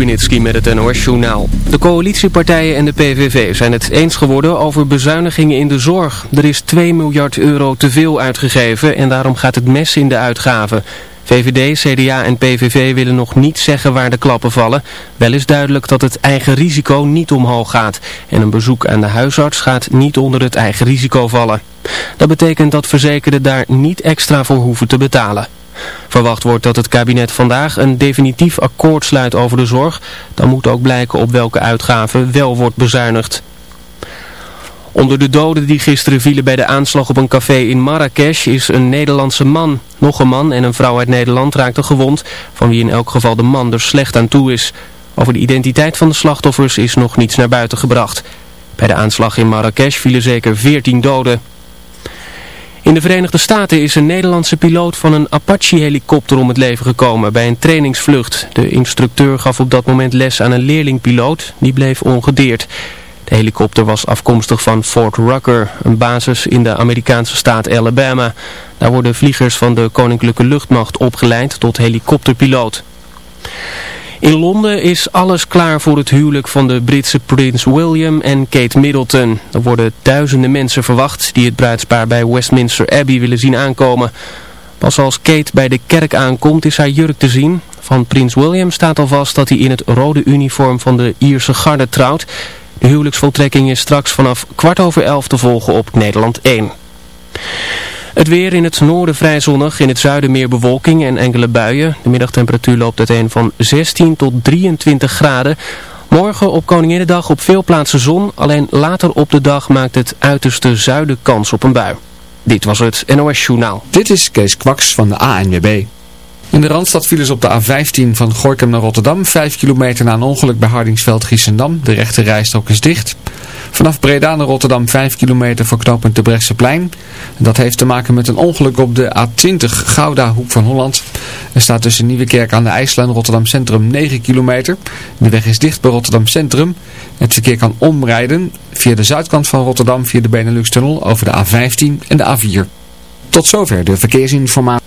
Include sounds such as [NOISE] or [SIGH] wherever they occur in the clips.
Benitski met het NOS-journaal. De coalitiepartijen en de PVV zijn het eens geworden over bezuinigingen in de zorg. Er is 2 miljard euro te veel uitgegeven en daarom gaat het mes in de uitgaven. VVD, CDA en PVV willen nog niet zeggen waar de klappen vallen. Wel is duidelijk dat het eigen risico niet omhoog gaat. En een bezoek aan de huisarts gaat niet onder het eigen risico vallen. Dat betekent dat verzekerden daar niet extra voor hoeven te betalen. Verwacht wordt dat het kabinet vandaag een definitief akkoord sluit over de zorg. Dan moet ook blijken op welke uitgaven wel wordt bezuinigd. Onder de doden die gisteren vielen bij de aanslag op een café in Marrakesh is een Nederlandse man. Nog een man en een vrouw uit Nederland raakten gewond, van wie in elk geval de man er slecht aan toe is. Over de identiteit van de slachtoffers is nog niets naar buiten gebracht. Bij de aanslag in Marrakesh vielen zeker 14 doden. In de Verenigde Staten is een Nederlandse piloot van een Apache-helikopter om het leven gekomen bij een trainingsvlucht. De instructeur gaf op dat moment les aan een leerlingpiloot, die bleef ongedeerd. De helikopter was afkomstig van Fort Rucker, een basis in de Amerikaanse staat Alabama. Daar worden vliegers van de Koninklijke Luchtmacht opgeleid tot helikopterpiloot. In Londen is alles klaar voor het huwelijk van de Britse prins William en Kate Middleton. Er worden duizenden mensen verwacht die het bruidspaar bij Westminster Abbey willen zien aankomen. Pas als Kate bij de kerk aankomt is haar jurk te zien. Van prins William staat al vast dat hij in het rode uniform van de Ierse garde trouwt. De huwelijksvoltrekking is straks vanaf kwart over elf te volgen op Nederland 1. Het weer in het noorden vrij zonnig, in het zuiden meer bewolking en enkele buien. De middagtemperatuur loopt uiteen van 16 tot 23 graden. Morgen op Koninginnedag op veel plaatsen zon, alleen later op de dag maakt het uiterste zuiden kans op een bui. Dit was het NOS Journaal. Dit is Kees Kwaks van de ANWB. In de Randstad vielen ze op de A15 van Gorkum naar Rotterdam, 5 kilometer na een ongeluk bij Hardingsveld-Giessendam. De rechte rijstok is dicht. Vanaf Breda naar Rotterdam 5 kilometer voor knooppunt de Brechtseplein. Dat heeft te maken met een ongeluk op de A20 Gouda Hoek van Holland. Er staat tussen Nieuwekerk aan de IJssel en Rotterdam Centrum 9 kilometer. De weg is dicht bij Rotterdam Centrum. Het verkeer kan omrijden via de zuidkant van Rotterdam via de Benelux-tunnel over de A15 en de A4. Tot zover de verkeersinformatie.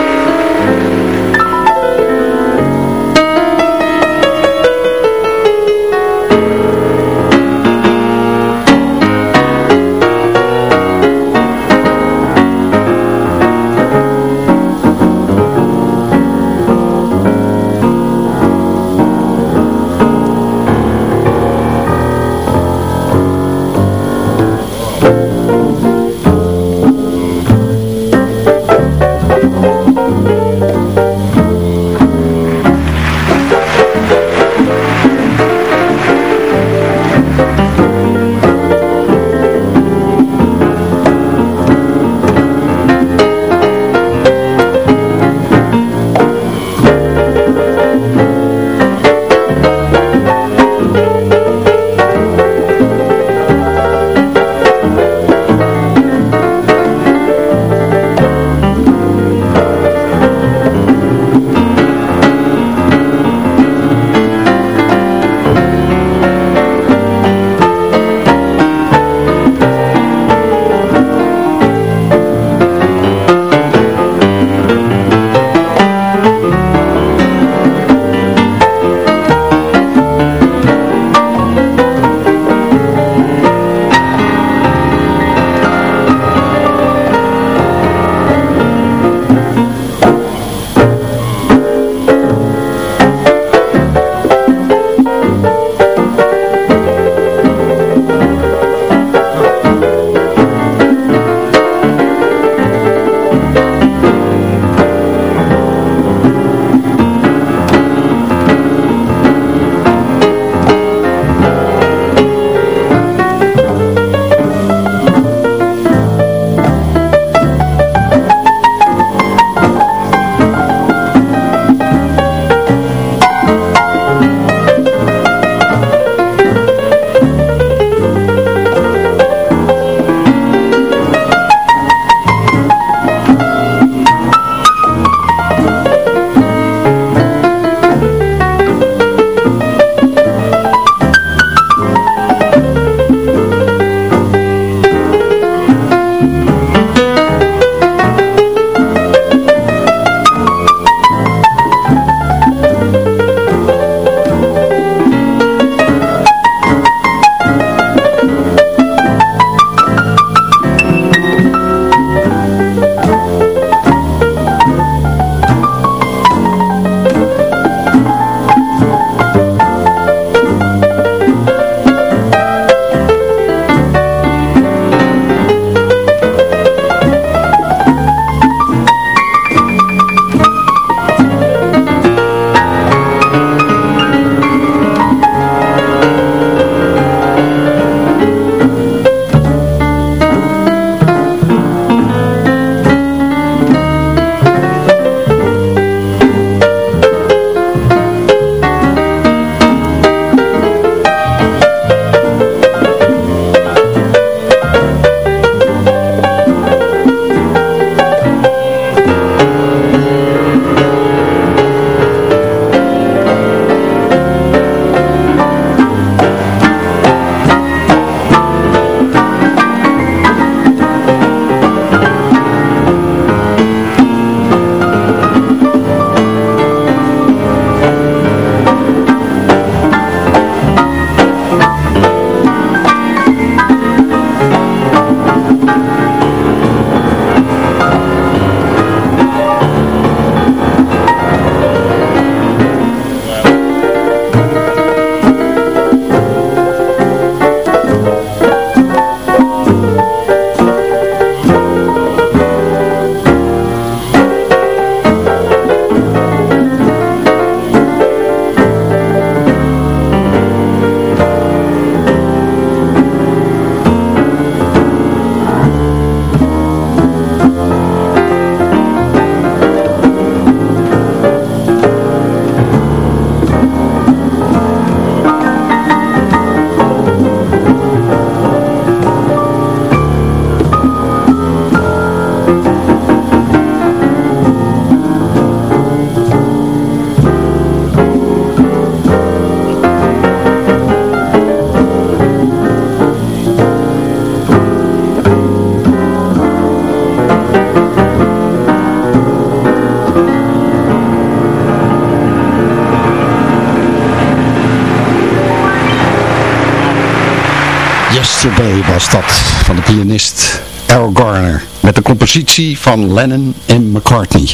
Compositie van Lennon en McCartney.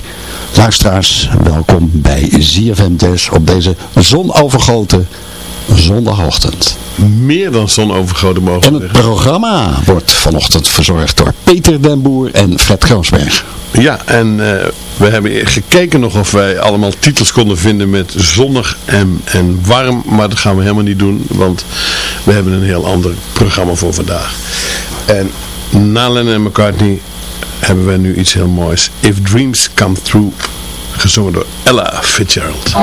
Luisteraars, welkom bij ZFM Jazz op deze zonovergoten zondagochtend. Meer dan zonovergoten mogen En het programma wordt vanochtend verzorgd door Peter den Boer en Fred Kroosberg. Ja, en uh, we hebben gekeken nog of wij allemaal titels konden vinden met zonnig en, en warm. Maar dat gaan we helemaal niet doen, want we hebben een heel ander programma voor vandaag. En na Lennon en McCartney hebben we nu iets heel moois. If Dreams Come True, gezongen door Ella Fitzgerald.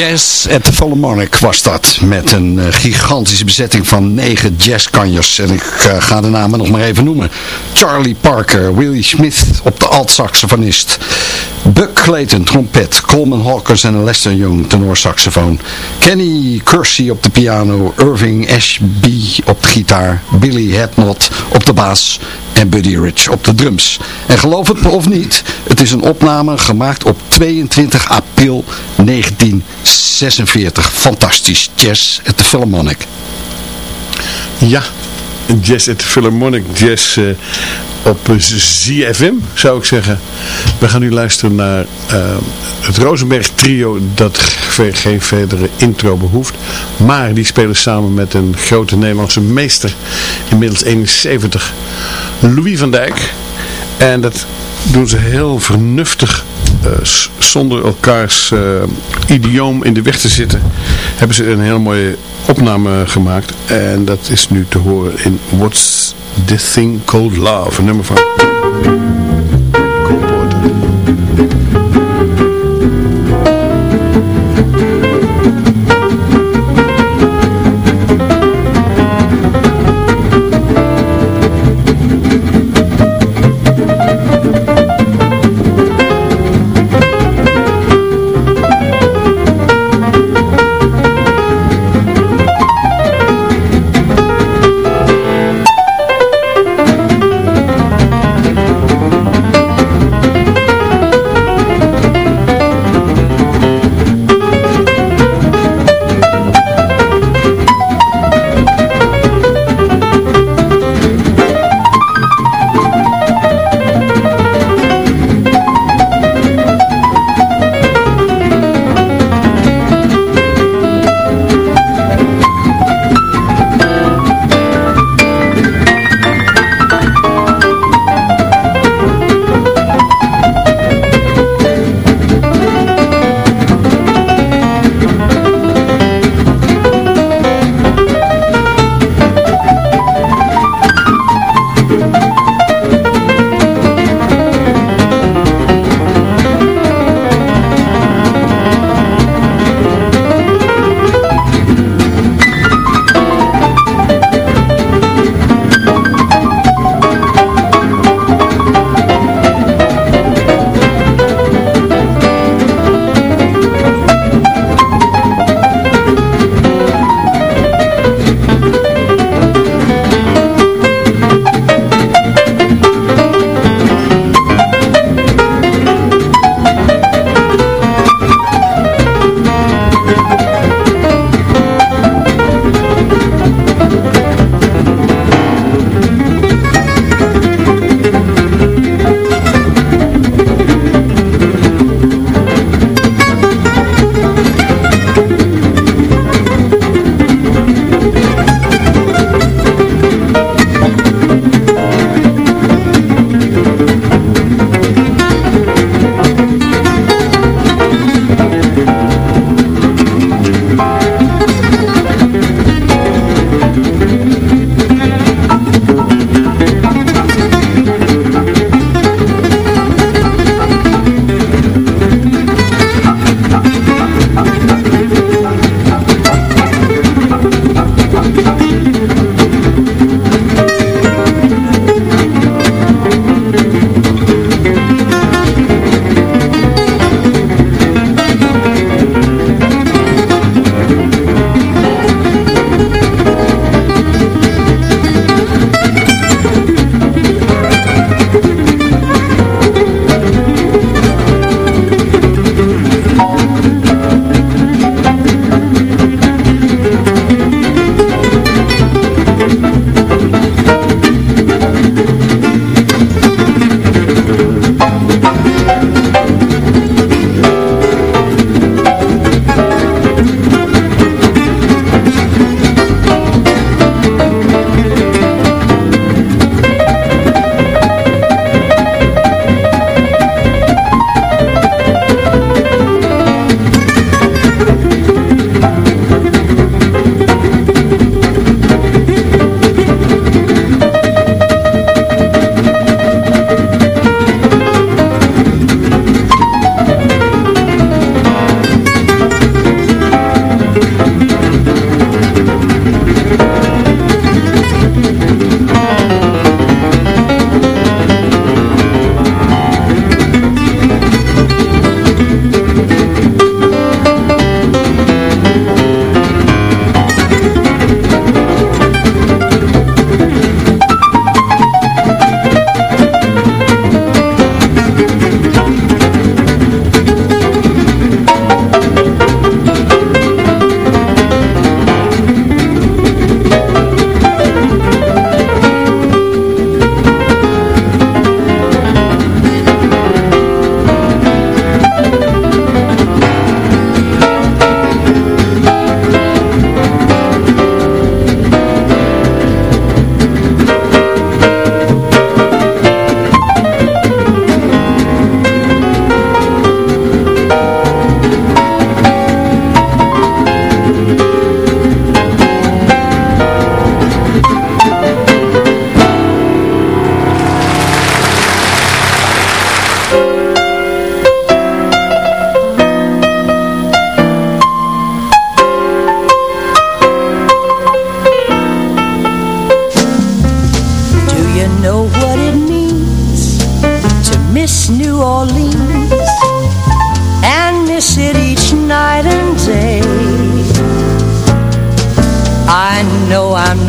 Jazz at the Philharmonic was dat. Met een uh, gigantische bezetting van negen jazzkanjers. En ik uh, ga de namen nog maar even noemen. Charlie Parker, Willie Smith op de alt-saxofonist. Buck Clayton, trompet. Coleman Hawkins en Lester Young, tenorsaxofoon. Kenny Kersey op de piano. Irving Ashby op de gitaar. Billy Hadnot op de baas en Buddy Rich op de drums. En geloof het of niet, het is een opname gemaakt op 22 april 1946. Fantastisch, Jazz at the Philharmonic. Ja, Jazz at the Philharmonic, jazz uh, op ZFM zou ik zeggen. We gaan nu luisteren naar uh, het Rosenberg trio dat geen verdere intro behoeft. Maar die spelen samen met een grote Nederlandse meester, inmiddels 71, Louis van Dijk. En dat doen ze heel vernuftig uh, zonder elkaars uh, idioom in de weg te zitten, hebben ze een hele mooie opname gemaakt. En dat is nu te horen in What's the Thing Called Love, een nummer van...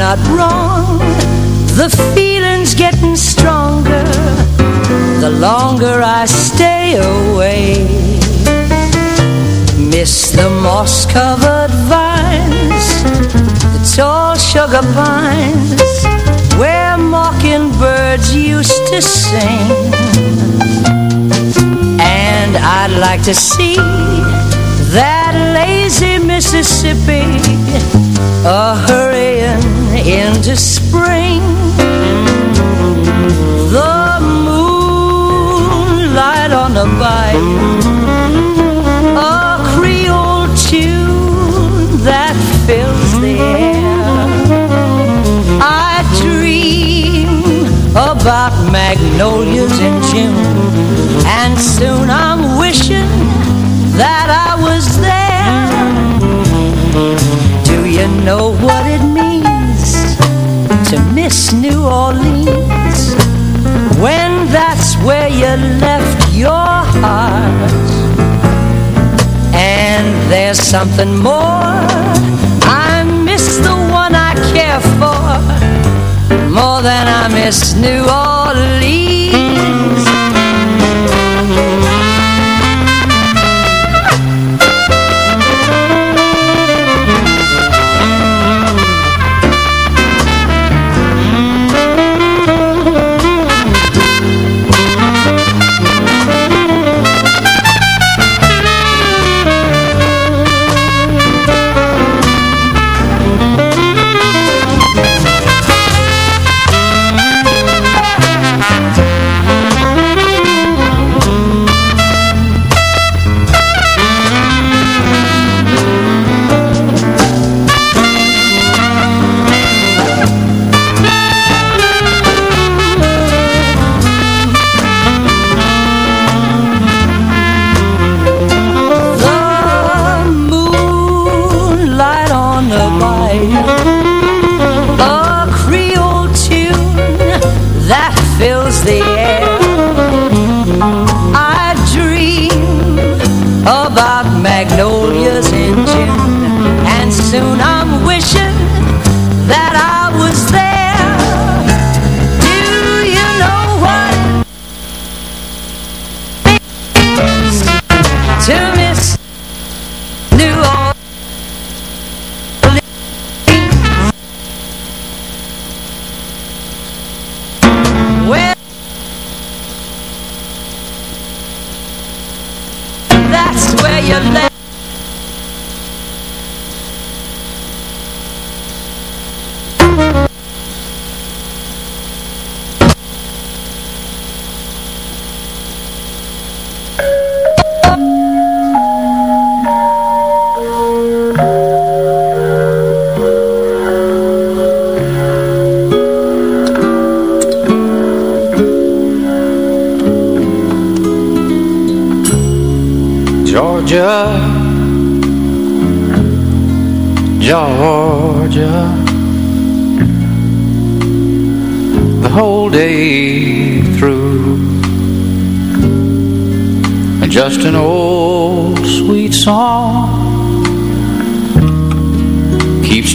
not wrong. The feeling's getting stronger The longer I stay away. Miss the moss-covered vines The tall sugar pines Where mockingbirds used to sing. And I'd like to see That lazy Mississippi A-hurrying into spring. The moonlight on the bayou A Creole tune that fills the air. I dream about magnolias in June And soon I'm you know what it means to miss New Orleans. When that's where you left your heart. And there's something more. I miss the one I care for More than I miss New Orleans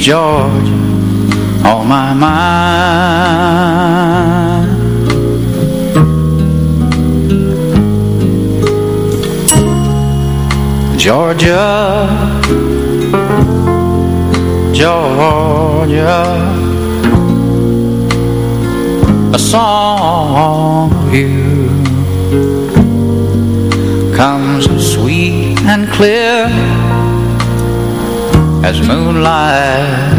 Georgia on my mind. Georgia, Georgia, a song of you comes sweet and clear as moonlight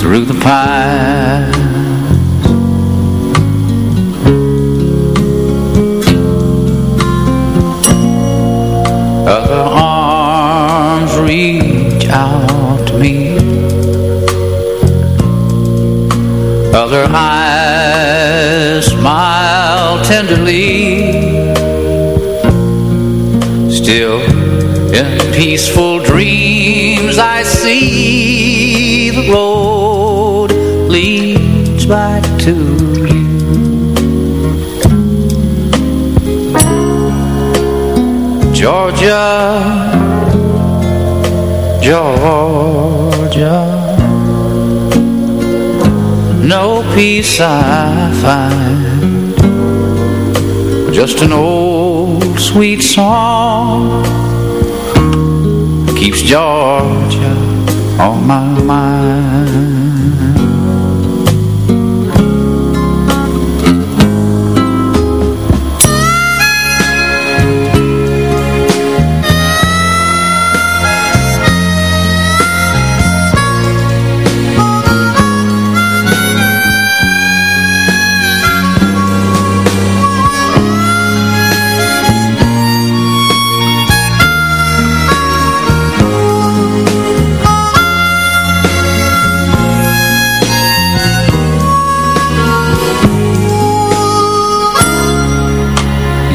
through the pines. Other arms reach out to me Other eyes smile tenderly Still in peaceful dreams I see. The road leads back to you. Georgia, Georgia. No peace I find. Just an old sweet song Keeps Georgia on my mind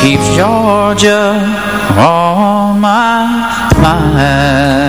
keeps Georgia on my mind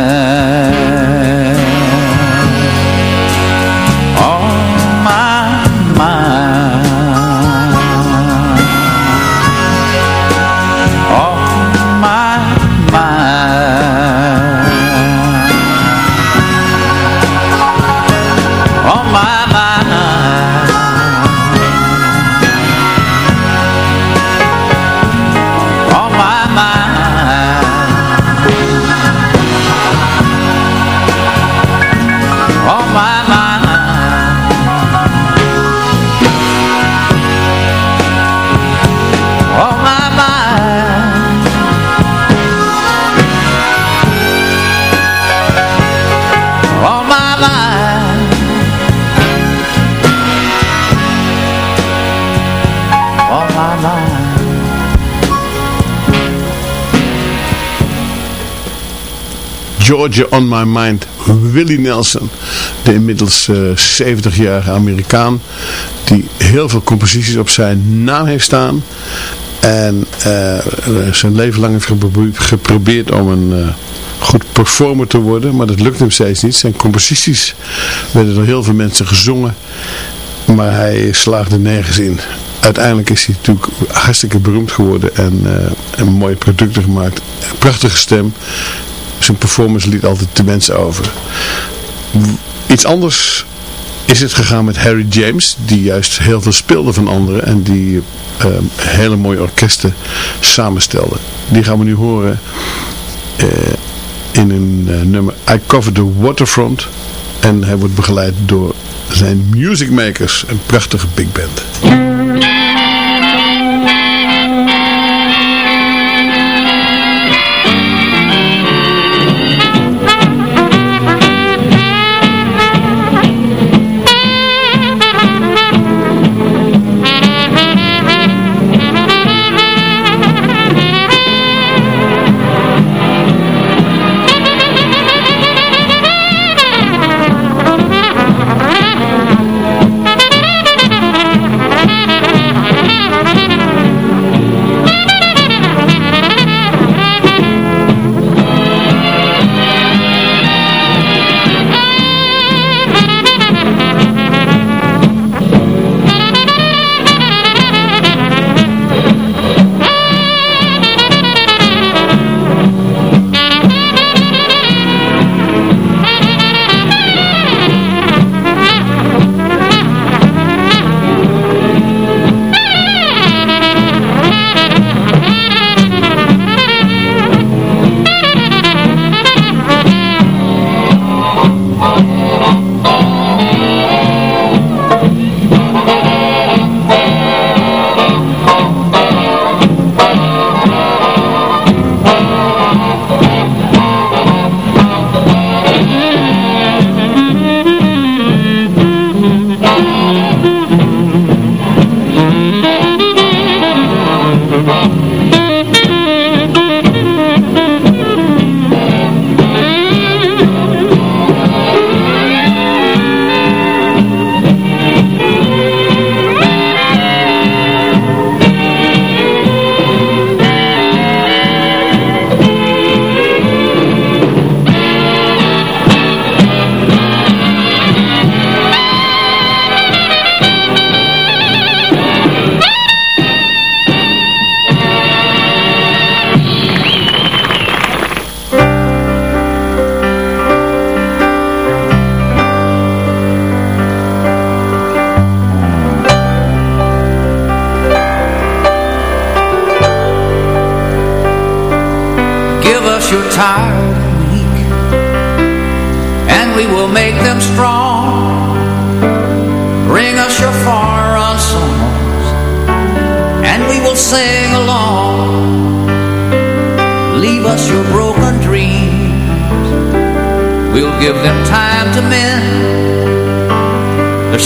Georgia on My Mind, Willie Nelson. De inmiddels 70-jarige eh, Amerikaan. Die heel veel composities op zijn naam heeft staan. En uh, zijn leven lang heeft geprobeerd om een goed performer te worden. Maar dat lukt hem steeds niet. Zijn composities werden door heel veel mensen gezongen. Maar hij slaagde nergens in. Uiteindelijk is hij natuurlijk hartstikke beroemd geworden en, uh, en mooie producten gemaakt. Prachtige stem zijn performance liet altijd de mensen over. Iets anders is het gegaan met Harry James, die juist heel veel speelde van anderen en die uh, hele mooie orkesten samenstelde. Die gaan we nu horen uh, in een uh, nummer I Cover the Waterfront en hij wordt begeleid door zijn Music Makers, een prachtige big band.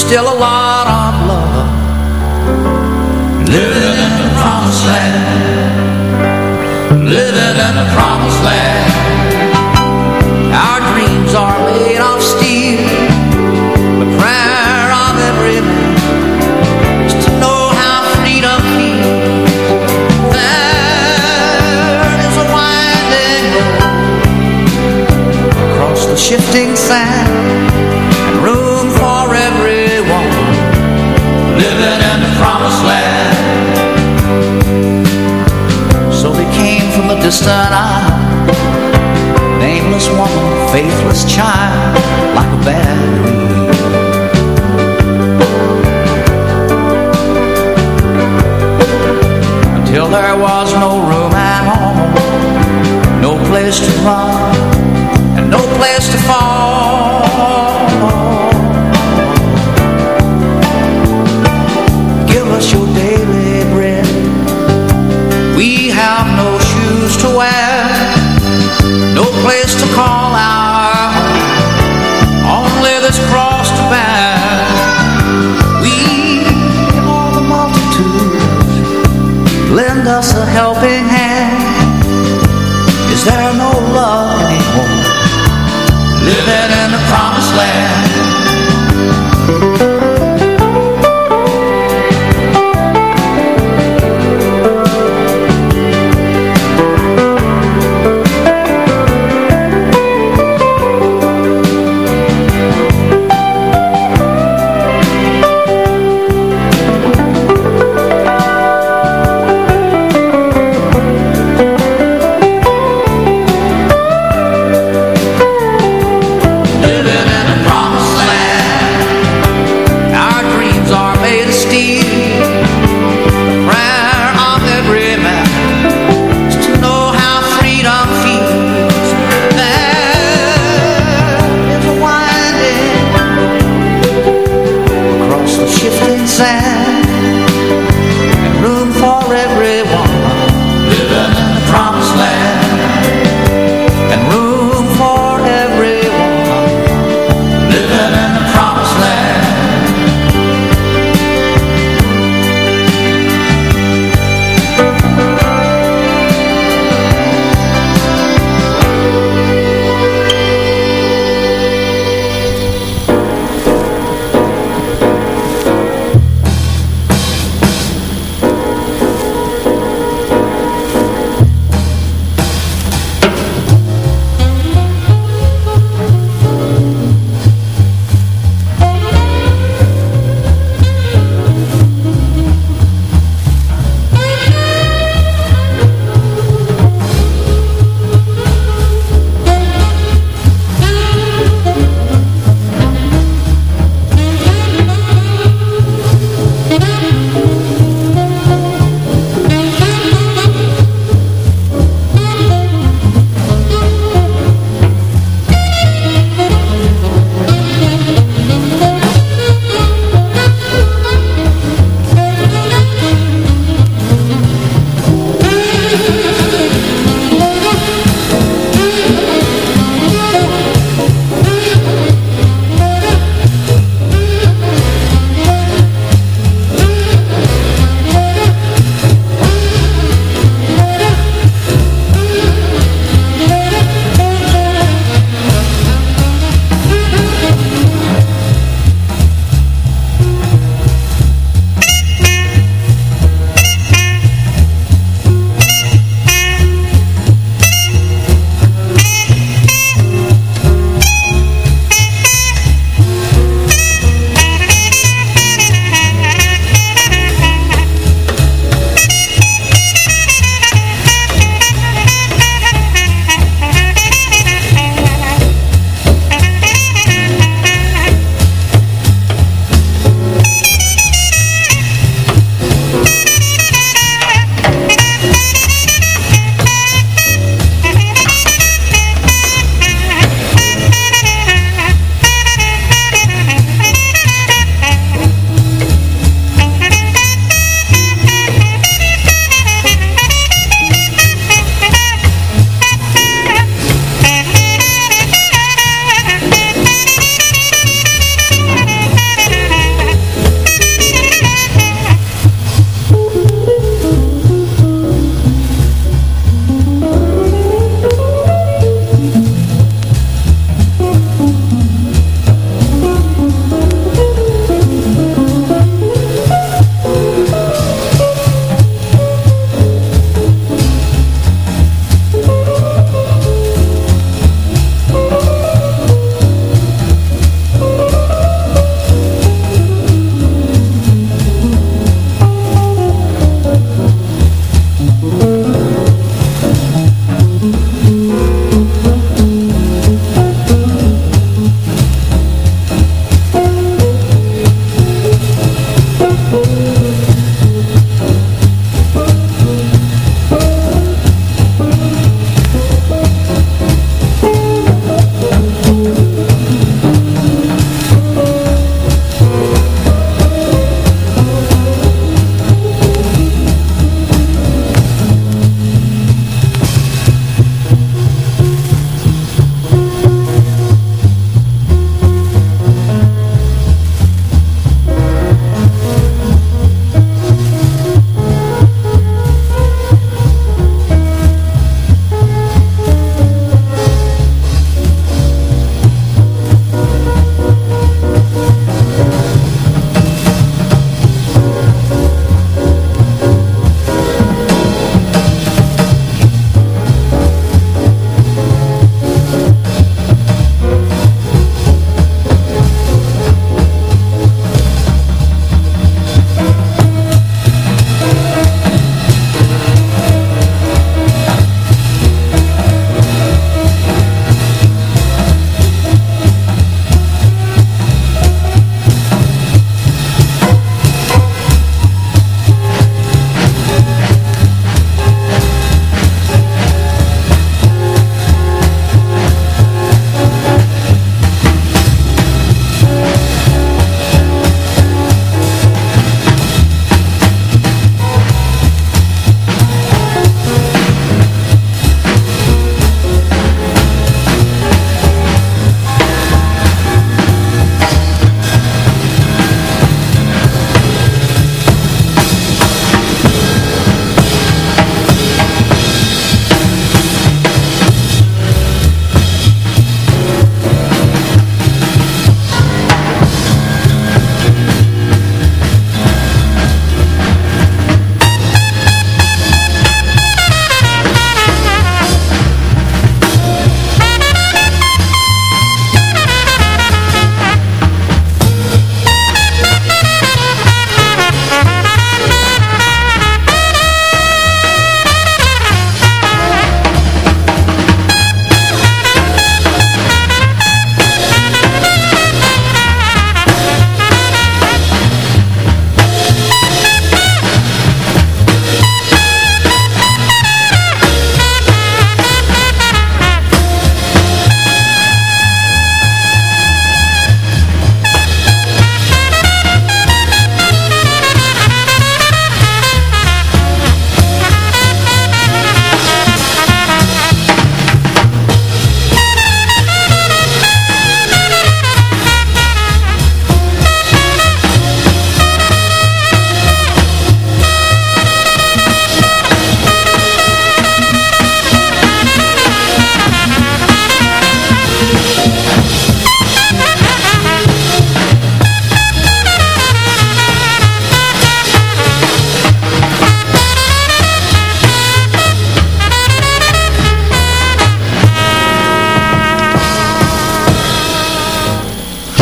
Still a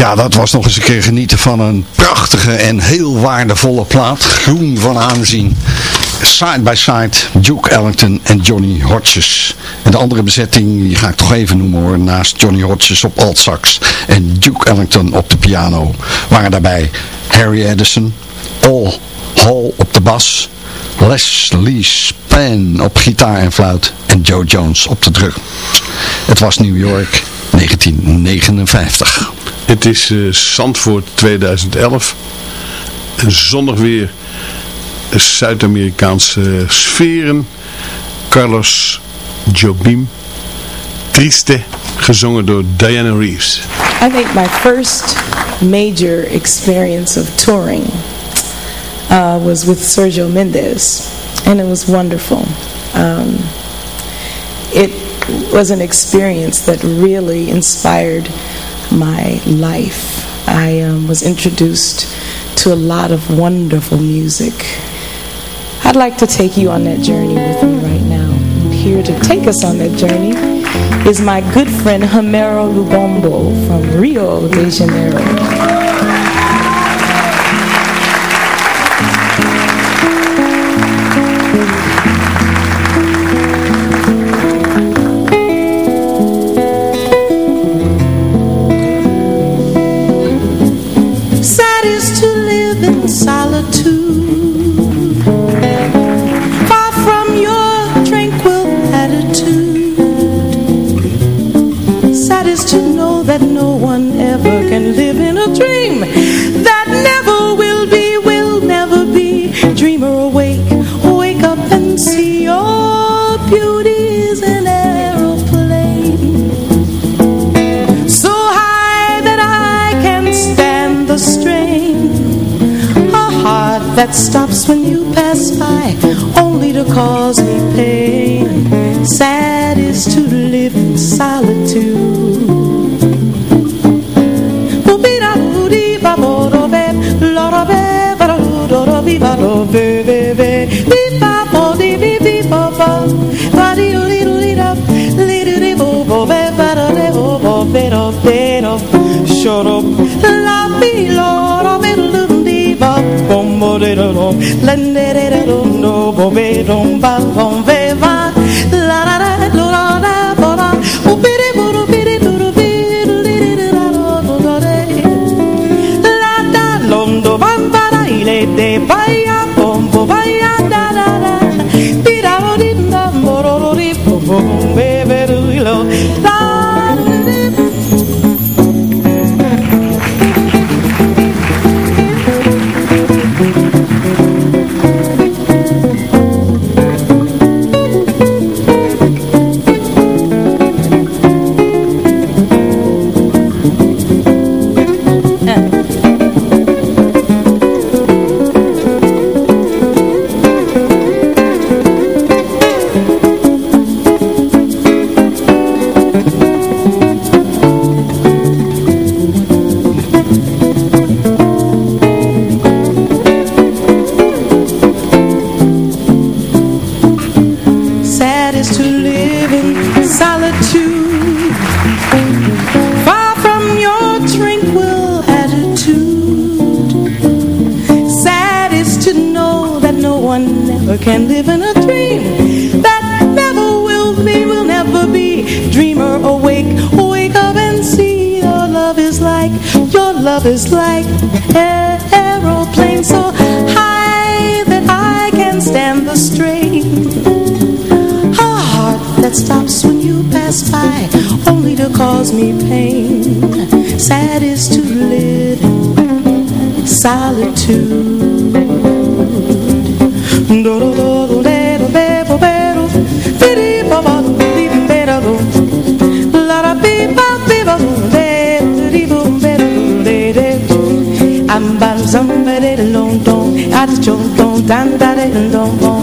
Ja, dat was nog eens een keer genieten van een prachtige en heel waardevolle plaat. Groen van aanzien. Side by side, Duke Ellington en Johnny Hodges. En de andere bezetting, die ga ik toch even noemen hoor. Naast Johnny Hodges op alt sax en Duke Ellington op de piano. Waren daarbij Harry Edison, Paul Hall op de bas, Leslie Span op gitaar en fluit en Joe Jones op de drum. Het was New York 1959. Het is eh, Zandvoort 2011. Een zonnig weer. Zuid-Amerikaanse sferen. Carlos Jobim. Triste. Gezongen door Diana Reeves. I think my first major experience of touring uh, was with Sergio Mendes, and it was wonderful. Um, it was an experience that really inspired my life. I um, was introduced to a lot of wonderful music. I'd like to take you on that journey with me right now. Here to take us on that journey is my good friend Homero Lubombo from Rio de Janeiro. When you pass by Only to cause me pain. Sad is to live in solitude lende de ro no bo be rom ba the strain A heart that stops when you pass by Only to cause me pain. Sad is to live in solitude. Do do do I just don't, don't.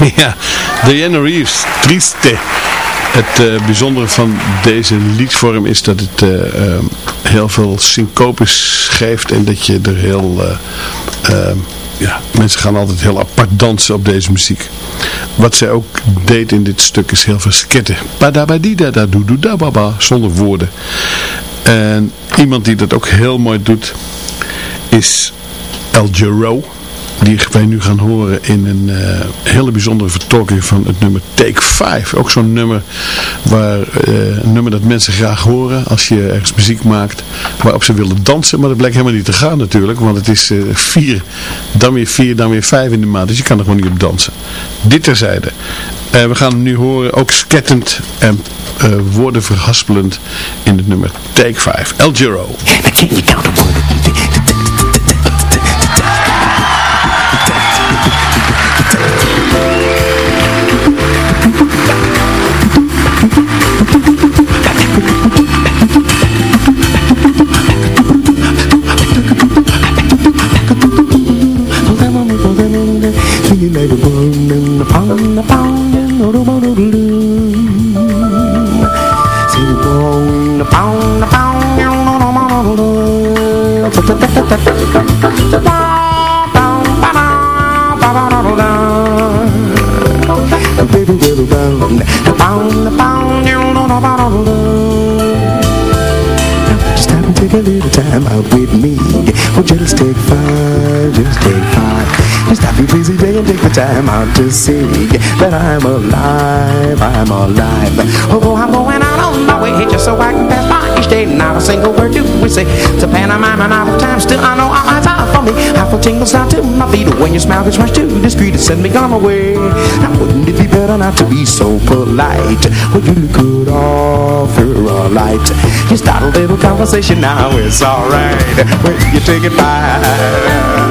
[LAUGHS] Ja, Diana Reeves, Triste. Het uh, bijzondere van deze liedvorm is dat het uh, uh, heel veel syncopes geeft en dat je er heel... ja, mensen gaan altijd heel apart dansen op deze muziek. Wat zij ook deed in dit stuk is heel veel sketten. Zonder woorden. En iemand die dat ook heel mooi doet is El Giro die wij nu gaan horen in een uh, hele bijzondere vertolking van het nummer Take 5. Ook zo'n nummer waar uh, een nummer dat mensen graag horen als je ergens muziek maakt waarop ze willen dansen, maar dat blijkt helemaal niet te gaan natuurlijk, want het is 4, uh, dan weer 4, dan weer 5 in de maand, dus je kan er gewoon niet op dansen. Dit terzijde. we gaan nu horen, ook skettend en woorden verhaspelend in het nummer Take 5. El Giro. Take a little time out with me. Oh, just take five, just take five. Just stop your busy day and take the time out to see that I'm alive, I'm alive. Oh, oh, I'm going out on my way just so I can pass by each day. Not a single word do we say. to a pantomime and out time. Still, I know all eyes are for me. I feel tingles down to my feet when your smile gets rushed too discreet to send me on my way. Now, wouldn't it be better not to be so polite? Would you could offer a light? You start a little conversation now, it's alright. When you take it by.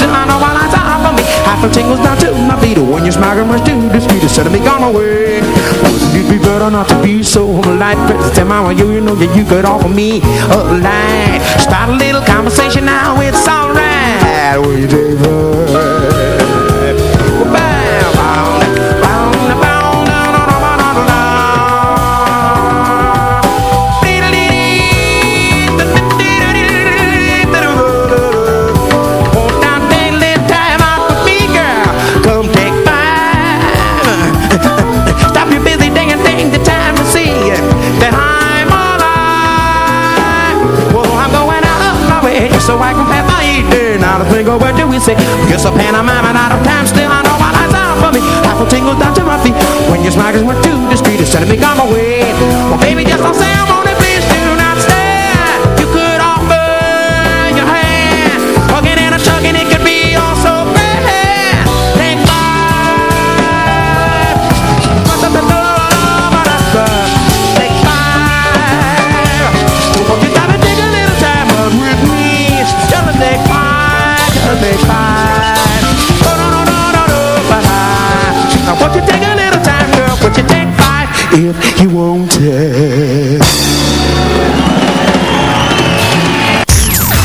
tingles down to my feet. When your smile rush to the street Instead me gone away. Wouldn't it be better not to be so polite. Press tell mama you, you know that you could offer me a light. Start a little conversation now It's alright. Will you take eating. Now the thing where do we say? Guess a pantomime and out of time. Still I know what eyes out for me. Apple tingles down to my feet. When your smiles went too discreet, instead of me on my way. Well, baby, just don't say I'm on it. Five, just take five. Oh, no, no, no, no, no, but I. Now, won't you take a little time, girl? Won't you take five if you want it?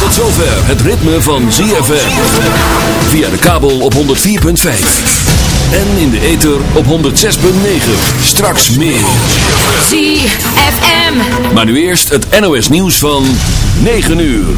Tot zover het ritme van ZFM. Via de kabel op 104.5. En in de ether op 106.9. Straks meer. ZFM. Maar nu eerst het NOS nieuws van 9 uur.